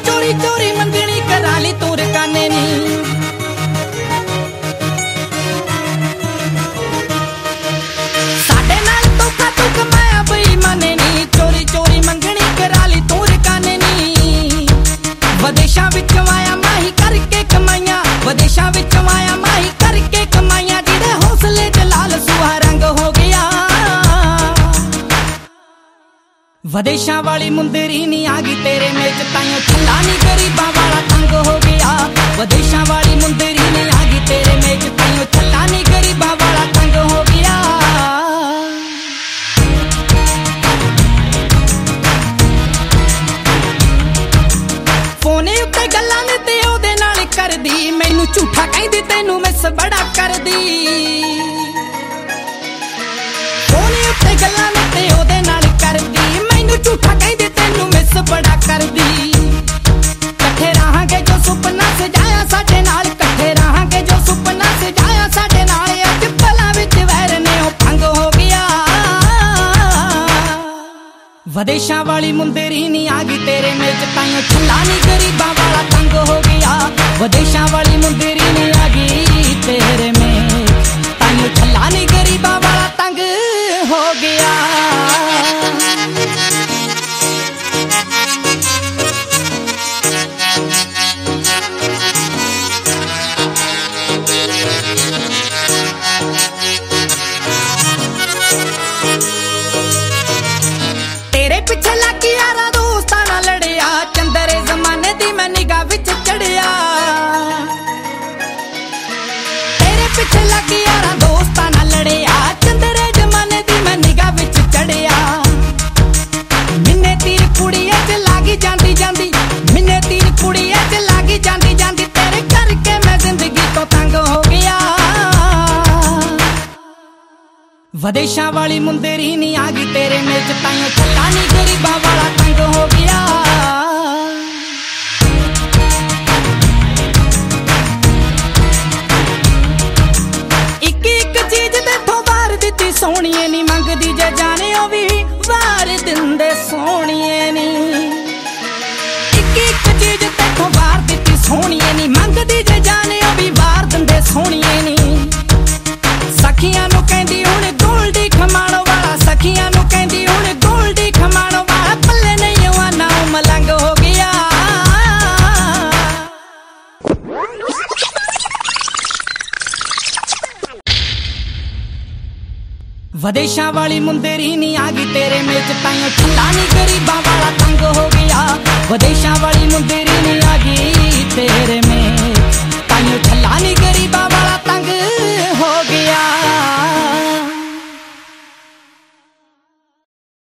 Chori. ਵਿਦੇਸ਼ਾਂ ਵਾਲੀ ਮੁੰਦਰੀ ਨਹੀਂ ਆ ਗਈ, ਤੇਰੇ ਮੇਚ ਤਾਈਓ ਛੱਲਾ ਨਹੀਂ ਗਰੀਬਾਂ ਵਾਲਾ ਤੰਗ ਹੋ ਗਿਆ। ਵਿਦੇਸ਼ਾਂ ਵਾਲੀ ਮੁੰਦਰੀ ਨਹੀਂ ਆ ਗਈ, ਤੇਰੇ ਮੇਚ ਤਾਈਓ ਛੱਲਾ ਨਹੀਂ ਗਰੀਬਾਂ ਵਾਲਾ ਤੰਗ ਹੋ ਗਿਆ। ਫੋਨੇ ਉੱਤੇ ਗੱਲਾਂ ਨੇ ਤੇ ਉਹਦੇ ਨਾਲ ਕਰਦੀ। ਮੈਨੂੰ ਝੂਠਾ ਕਹਿੰਦੀ, ਤੈਨੂੰ ਮਿਸ ਬੜਾ ਕਰਦੀ। ਸੁਪਨਾ ਸਜਾਇਆ ਸਾਡੇ ਨਾਲ, ਇਕੱਠੇ ਰਹਾਂਗੇ ਜੋ ਸੁਪਨਾ ਸਜਾਇਆ ਸਾਡੇ ਨਾਲ। ਅੱਜ ਪਲਾਂ ਵਿੱਚ ਵੈਰ ਨੇ ਉਹ ਭੰਗ ਹੋ ਗਿਆ। ਵਿਦੇਸ਼ਾਂ ਵਾਲੀ ਮੁੰਦਰੀ ਨਹੀਂ ਆ ਗਈ ਤੇਰੇ ਮੇਚ ਤਾਈਓ, ਛੱਲਾ ਨਹੀਂ ਪਿੱਛੇ ਲੱਗ ਯਾਰਾ ਦੋਸਤਾਂ ਨਾਲ ਲੜਿਆ। ਚੰਦਰੇ ਜ਼ਮਾਨੇ ਦੀ ਮੈਂ ਨਿਗਾਹ ਵਿੱਚ ਚੜਿਆ। ਮਿੰਨੇ ਤੀਰ ਕੁੜੀਏ ਚ ਲਾਗੀ ਜਾਂਦੀ ਜਾਂਦੀ, ਮਿੰਨੇ ਤੀਰ ਕੁੜੀਏ ਚ ਲਾਗੀ ਜਾਂਦੀ ਜਾਂਦੀ, ਤੇਰੇ ਕਰਕੇ ਮੈਂ ਜ਼ਿੰਦਗੀ ਤੋਂ ਤੰਗ ਹੋ ਗਿਆ। ਵਿਦੇਸ਼ਾਂ ਵਾਲੀ ਮੁੰਦਰੀ ਨਹੀਂ ਆ ਗਈ, ਤੇਰੇ ਮੇਚ ਤਾਈਓ ਛੱਲਾ ਨਹੀਂ ਗਰੀਬਾਂ ਵਾਲਾ ਤੰਗ ਹੋ ਗਿਆ। any ਵਿਦੇਸ਼ਾਂ ਵਾਲੀ ਮੁੰਦਰੀ ਨਹੀਂ ਆ ਗਈ ਤੇਰੇ ਮੇਚ ਤਾਈਓ ਛੱਲਾ ਨਹੀਂ ਗਰੀਬਾਂ ਵਾਲਾ